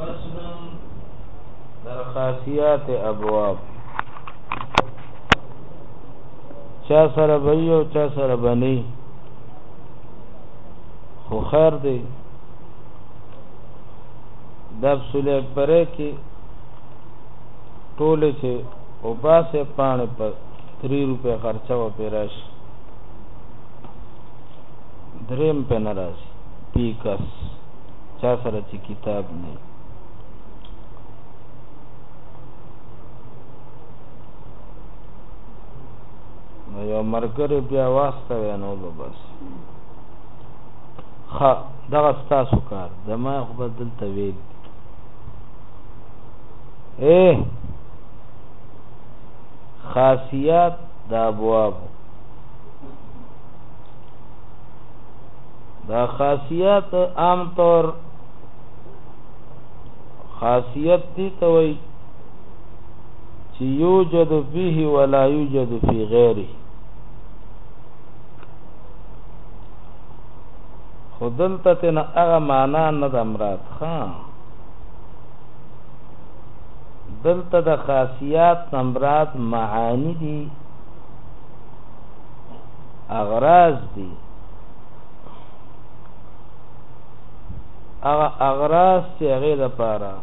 فصل در خاصیات ابواب چا سره بئی او چا سره بنی خو خیر دی د اصول اکبره کې ټول چې او باسه پانه په 3 روپے خرچه و پیراش دریم په ناراض پیکس چا سره چې کتاب نه نو یو مرګره بیا واسطه وینو به بس خ دغه ستاسو کار زما خو بدل ته ویل اے خاصیات د ابواب دا خاصیت عام طور خاصیت دی توي چې یوجد فيه ولا یوجد فی غیره خودلته تن هغه معنا نه د مراد خان دلته د خاصیات نمرات معانی دي اغراض دي هغه اغراض چې هغه د پاره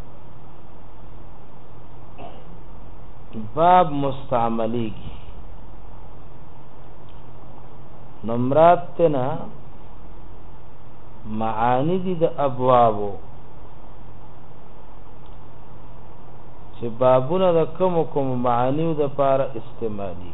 باب مستعمليږي نمرات تنا معانی دي د ابوابو چې بابونه د کوم کوم معانیو د پاره استعمالي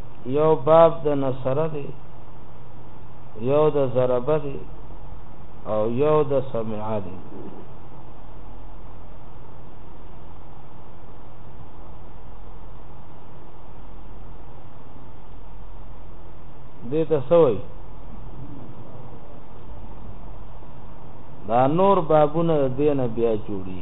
یو باب د نصره دی یو د ضربه دی او یو د سمعه دی دې ته سوې دا نور بابونه دینه بیا جوړي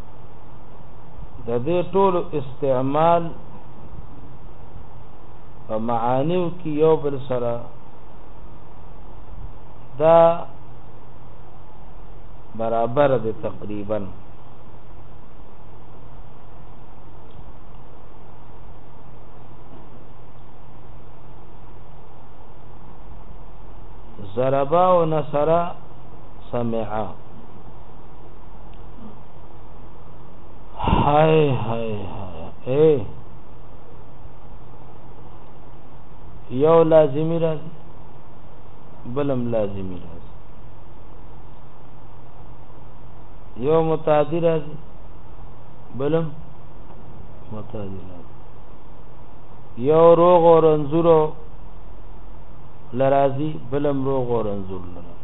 د دې ټولو استعمال په معانیو کې یو بل سره دا برابر دی تقریبا ضربا و نصرا سمعا هاي هاي هاي یو لازمی راز بلم لازمی راز یو متعدی راز بلم متعدی راز یو روغ او رنزور لرازی بلم روغ او رنزور لرازی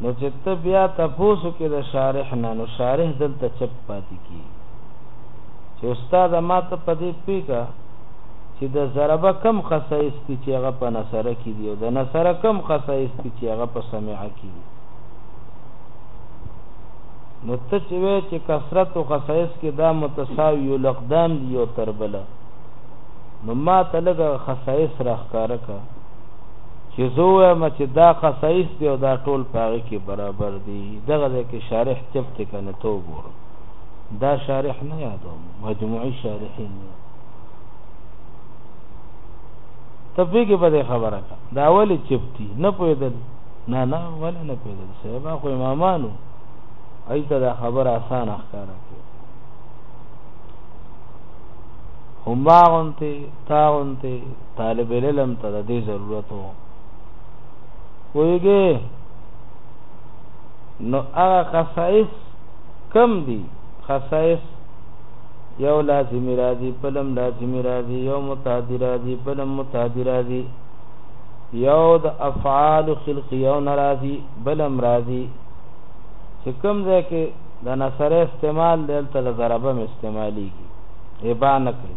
نو چې ته بیا تاسو کې د شارح نه نو شارح دلته چپ پاتې کی چې استاد ما ته پدې پیګه چې د ضربه کم خصایص دي چې هغه په نصره کې دي او د نصره کم خصایص دي چې هغه په سمعه کې دي نو ته چې وې چې کثرت او خصایص کې دا متساوی او لقدام دي او تربله نو ما ته لګه خصایص راخکاره کا چې زه ووایم چې دا خصایص دي او دا ټول په هغې کې برابر دي، دغه ځای کې شارح چپ دی که نه ته وګوره، دا شارح نه یادوم، مجموعي شارحین دی. ته پوهېږې په دې خبره که دا ولې چپ دي نه پوهېدل نه نه ولې نه پوهېدل صاحبه خو امامانو هغوی ته دا خبره اسانه ښکاره کړې هماغونتې تاغونتې طالب العلم ته د دې ضرورت وو پوهیږي نو هغه خصائص کم دي خصائص یو لازم راځي پلم لازم راځي یو متعدی راځي پلم متعدی راځي یو د افعال خلقیه ناراضي بلم راضي چې کوم ځای کې د نصره استعمال دلته د ضربم استعمالي ابانه کړی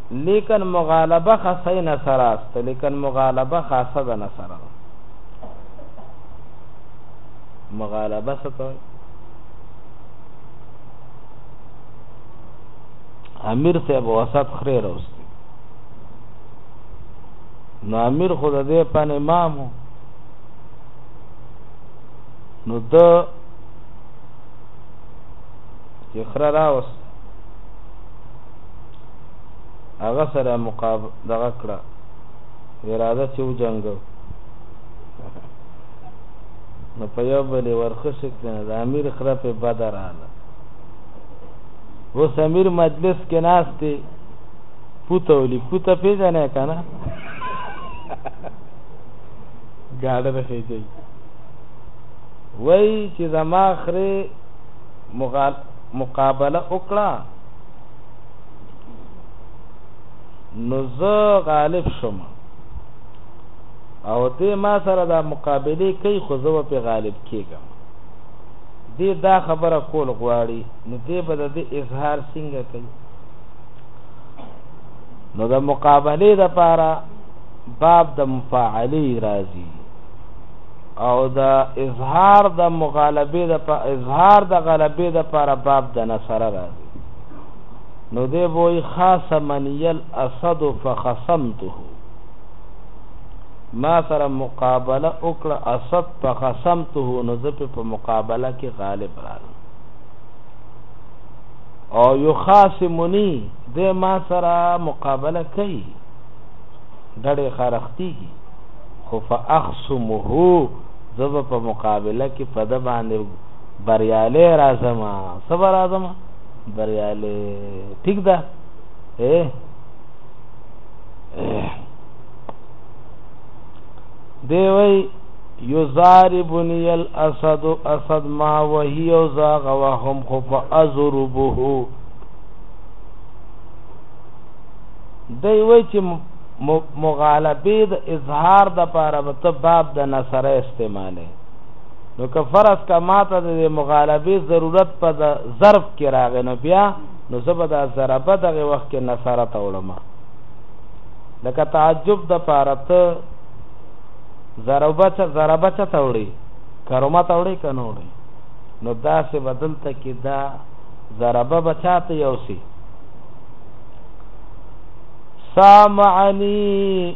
لیکن مغالبه خاصه نه سره است لیکن مغالبه خاصه ده نه سره مغالبه ستو امیر صاحب وسط خره راوست نو امیر خود دې پن امام نو د چې خره راوست هغه سره مقاب دغه کړه اراده چې وجنګو نو په یو بلې ورخش کړي د امیر خره په بدر رااله اوس امیر مجلس کې ناست دی پوته ولي پوته پیژنې که نه ګاډه به خېږي وای چې زما خره مقابله وکړه نو زه غالب شوم او دې ما سره دا مقابله کوي خو زه په غالب کېږم دې دا خبره کول غواړي نو دې به د اظهار څنګه کوي نو د مقابله د پاره باب د مفاعله راځي او د اظهار د مغالبه د اظهار د غلبه د پاره باب د نصر راځي نو دی وای خاص من یل اسد فخصمته ما سره مقابله وکړه اسد فخصمته نو زه په مقابله کې غالب راغلم او یخاصمنی د ما سره مقابله کوي ډړې خارختيږي خو فاخصمه زب په مقابله کې په د باندې بریاله راځم صبر اعظم بریاله ټیک ده اے دی وی یزاربنی الاسد اسد ما وهی او زاغ وهم خو فازربه دی وی چې مغالبه د اظهار د پاره به ته باب د نصره استعماله نو که فرض که ماته د مغالبې ضرورت په ظرف کې راغی نو بیا نو زه به دا ضربه دغه وخت کې نصره ته وړم لکه تعجب د پاره ته ضربه چا ضربه چا ته وړي کرمه ته وړي کنه وړي نو دا سه بدل ته کې دا ضربه بچاته یو سي سامعنی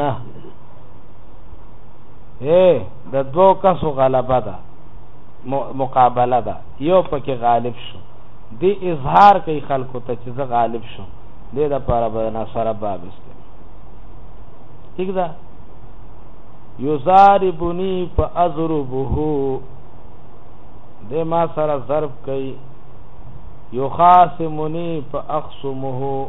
نه اے د دوو کسو غلبه ده مقابله ده یو پکې غالب شو دی اظهار کوي خلکو ته چې زه غالب شم دې د پاره به نصره باب است ٹھیک ده یزاربنی فازربه د ما سره ضرب کوي یخاصمنی فاخصمه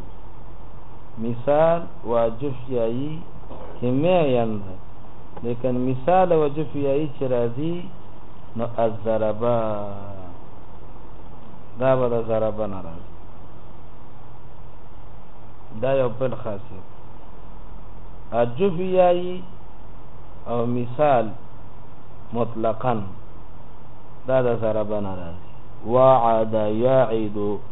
مثال واجف یایی کې معین ده لیکن مثال واجف یایی چې راځي نو الضربا دا به د ضربه نه راځي دا یو بل خاصیت اجف یایی او مثال مطلقا دا د ضربه نه راځي وعد یعد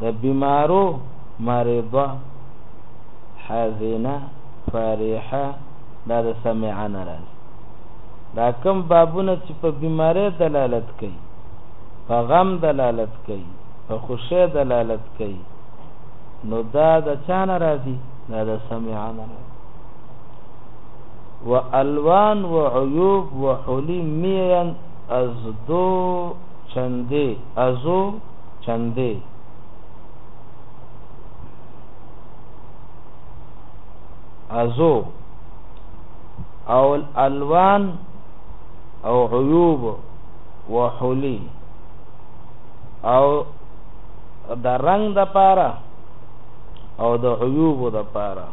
د بیمارو مرضه حزینه فریحه دا د سمعه نه راځي دا کم بابونه چې په بیمارۍ دلالت کوي په غم دلالت کوي په خوشی دلالت کوي نو دا د چا نه راځي دا د سمعه نه راځي و الوان و عیوب و حلی میان از دو چنده ازو چندې ازو او الوان او عیوب وحلی او د رنگ د پاره او د عیوب د پاره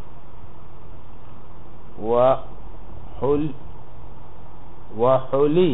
وحل وحلی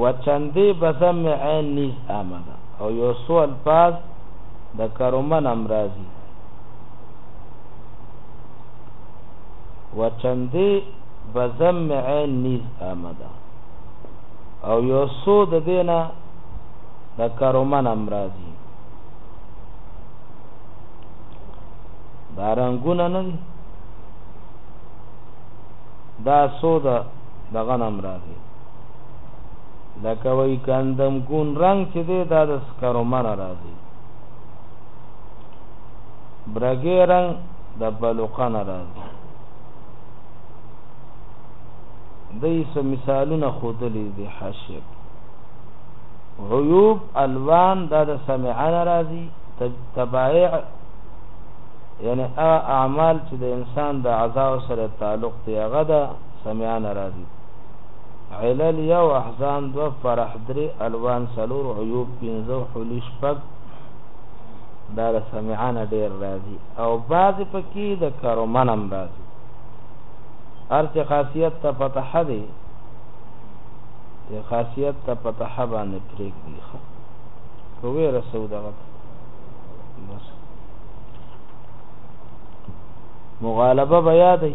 و چندی بسم عین نیز آمده او یو څو الفاظ د کرومن هم راځي و چندی بسم عین نیز آمده او یو څو د دینه د کرومن هم راځي دا رنگونه نه دي دا څو د دغه نه هم راغلي لکه وایي کندم کون رنګ چې دی دا د سکرومه نه راځي برګې رنګ د بلوقه نه راځي دی څه مثالونه ښودلي دي حاشیه عیوب الوان دا د سمعه نه راځي تبایع یعنی اعمال چې د انسان د اعضاء سره تعلق دی هغه ده سمعه نه راځي علل یو احزان دو فرح درې الوان سلور عیوب پنځه حلی شپږ دا د سمعه نه ډیر راځي او بعضې پکې د کرمن هم راځي هر چې خاصیت ته فتحه دی د خاصیت ته فتحه باندې پرېږدي کوې رسو دغه بس مغالبه بیا دی